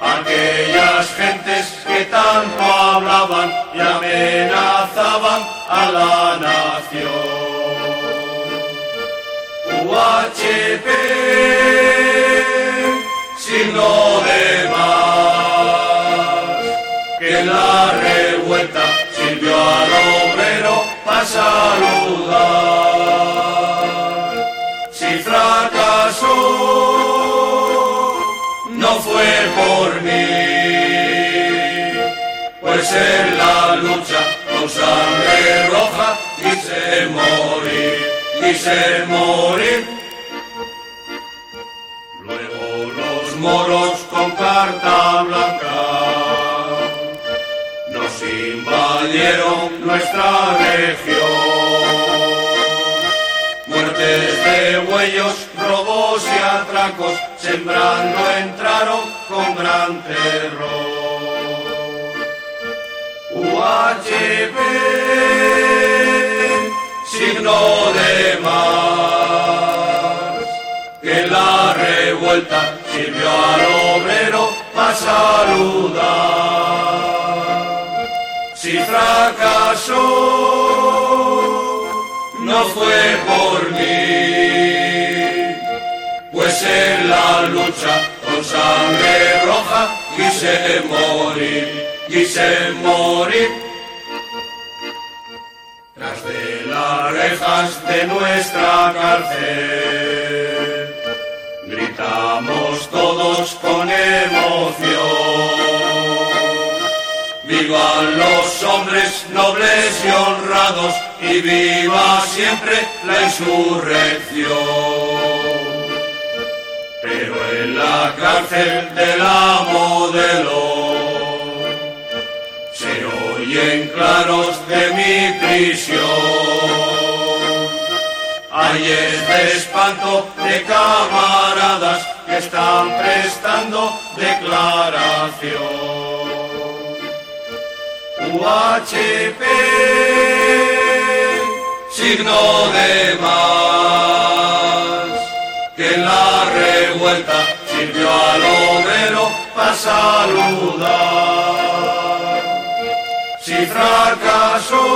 Aquellas gentes que tanto hablaban y amenazaban a la nación. UHP, signo de más, que la revuelta sirvió al obrero para saludar. Si fracasó, no fue por mí, pues en la lucha con sangre roja quise morir quise morir. Luego los moros con carta blanca nos invadieron nuestra región. Muertes de huellos, robos y atracos, sembrando entraron con gran terror. UHP, signo de más, que la revuelta sirvió al obrero para saludar. Si fracasó, no fue por mí, pues en la lucha con sangre roja quise morir, quise morir. De las rejas de nuestra cárcel, gritamos todos con emoción. Vivan los hombres nobles y honrados y viva siempre la insurrección. Pero en la cárcel de la modelo oyen claros de mi prisión. Hay este espanto de camaradas que están prestando declaración. UHP, signo de más, que en la revuelta sirvió al obrero para saludar. Si fracasó,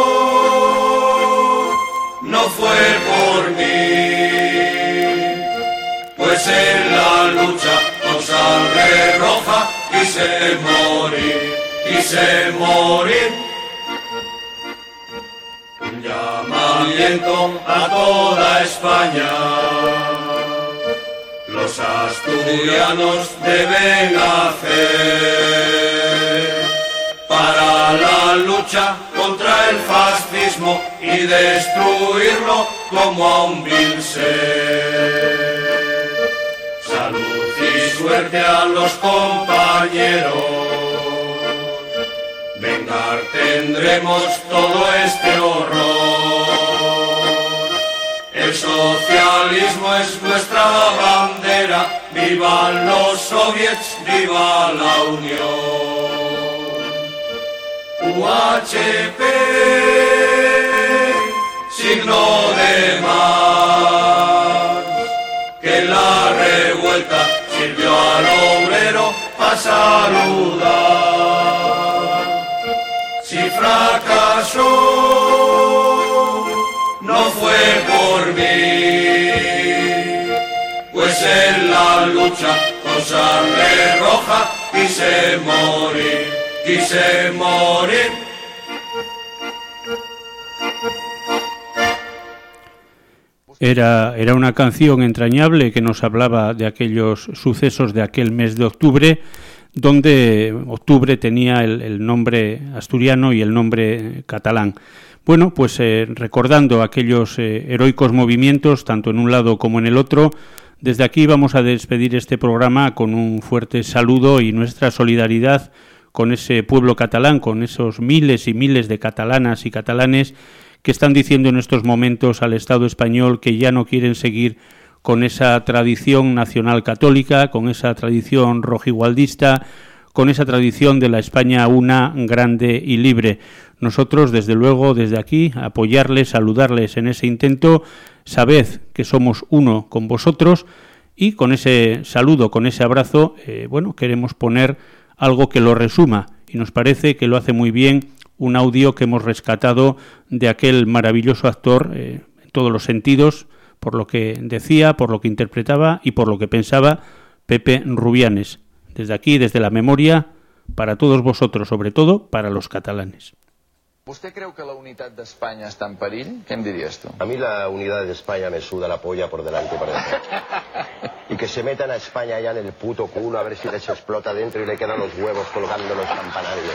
no fue por mí, pues en la lucha con sangre roja quise morir quise morir. Un llamamiento a toda España. Los asturianos deben hacer para la lucha contra el fascismo y destruirlo como a un vil ser. Salud y suerte a los compañeros vengar tendremos todo este horror. El socialismo es nuestra bandera, vivan los soviets, viva la Unión. UHP, signo de más, que la revuelta sirvió al obrero para saludar. Si fracasó, no fue por mí, pues en la lucha con sangre roja quise morir, quise morir. Era, era una canción entrañable que nos hablaba de aquellos sucesos de aquel mes de octubre donde octubre tenía el, nombre asturiano y el nombre catalán. Bueno, pues eh, recordando aquellos eh, heroicos movimientos, tanto en un lado como en el otro, desde aquí vamos a despedir este programa con un fuerte saludo y nuestra solidaridad con ese pueblo catalán, con esos miles y miles de catalanas y catalanes que están diciendo en estos momentos al Estado español que ya no quieren seguir con esa tradición nacional católica, con esa tradición rojigualdista, con esa tradición de la España una, grande y libre. Nosotros, desde luego, desde aquí, apoyarles, saludarles en ese intento, sabed que somos uno con vosotros y con ese saludo, con ese abrazo, eh, bueno, queremos poner algo que lo resuma y nos parece que lo hace muy bien un audio que hemos rescatado de aquel maravilloso actor eh, en todos los sentidos, por lo que decía, por lo que interpretaba y por lo que pensaba Pepe Rubianes. Desde aquí, desde la memoria, para todos vosotros, sobre todo para los catalanes. ¿Usted cree que la unidad de España está en perill? ¿Qué me diría esto? A mí la unidad de España me suda la polla por delante y por detrás. y que se metan a España ya en el puto culo a ver si les explota dentro y le quedan los huevos colgando los campanarios.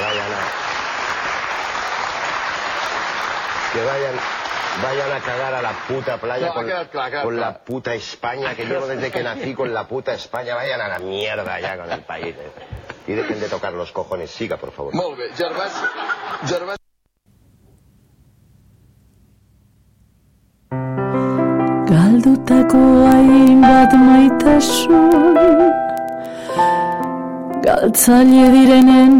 Vayan a que vayan vayan a cagar a la puta playa No, con, la puta España, que llevo desde que nací con la puta España. Vayan a la mierda ya con el país. eh. Y dejen de tocar los cojones. Siga, por favor. Molt bé. Gervasi... Gervasi... Galdutako hainbat maitasun Galtzaile direnen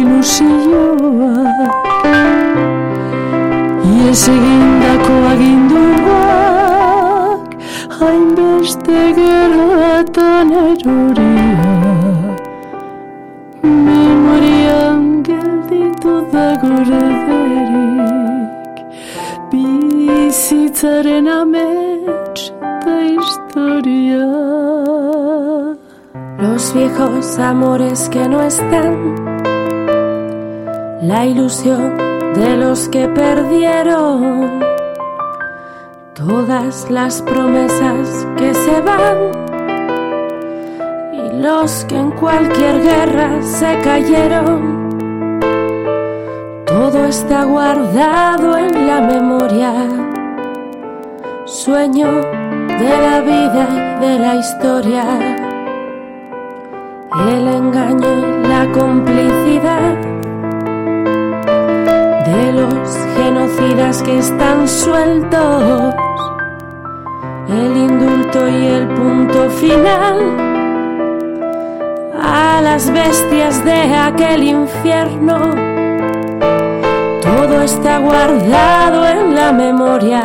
ilusioa Ies egindako aginduak Hainbeste geratan eroria Memorian gelditu da gure berik Bizitzaren amets da historia. Los viejos amores que no están, la ilusión de los que perdieron, todas las promesas que se van los que en cualquier guerra se cayeron. Todo está guardado en la memoria, sueño de la vida y de la historia. El engaño y la complicidad de los genocidas que están sueltos, el indulto y el punto final las bestias de aquel infierno. Todo está guardado en la memoria,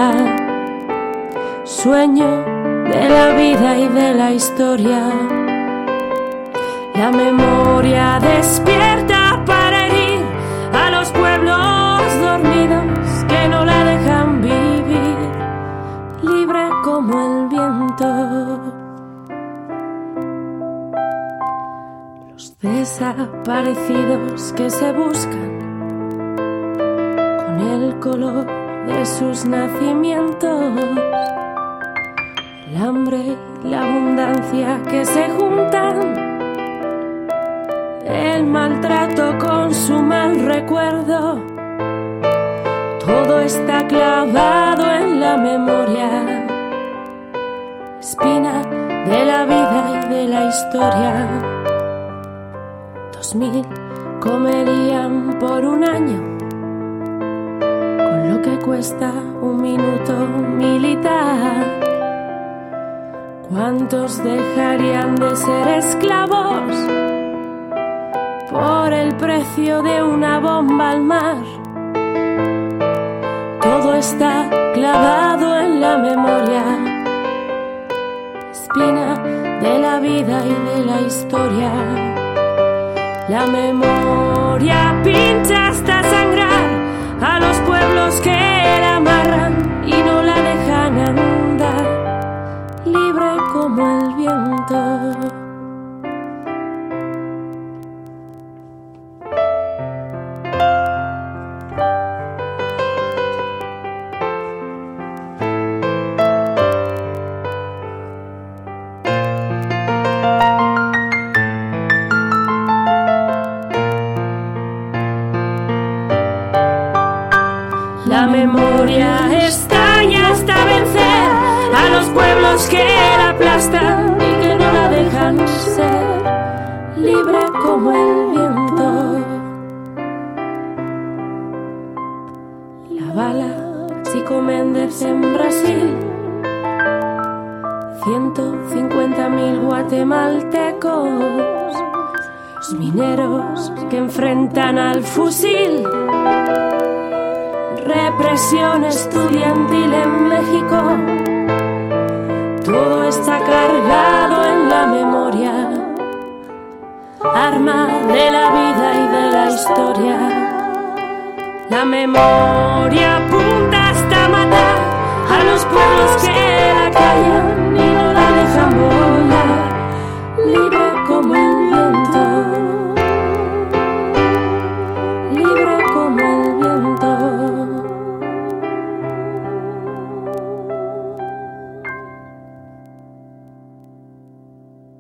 sueño de la vida y de la historia. La memoria despierta para herir a los pueblos dormidos que no la dejan vivir, libre como el viento. Desaparecidos que se buscan con el color de sus nacimientos, el hambre y la abundancia que se juntan el maltrato con su mal recuerdo. Todo está clavado en la memoria, espina de la vida y de la historia. Mil comerían por un año, con lo que cuesta un minuto militar. ¿Cuántos dejarían de ser esclavos? por el precio de una bomba al mar. Todo está clavado en la memoria, espina de la vida y de la historia. La memoria pincha hasta sangrar a los pueblos que que la aplastan y que no la dejan ser libre como el viento. La bala, Chico Méndez en Brasil. 150.000 guatemaltecos, los mineros que enfrentan al fusil represión estudiantil en México todo está cargado en la memoria, arma de la vida y de la historia. La memoria apunta hasta matar a los pueblos que la callan.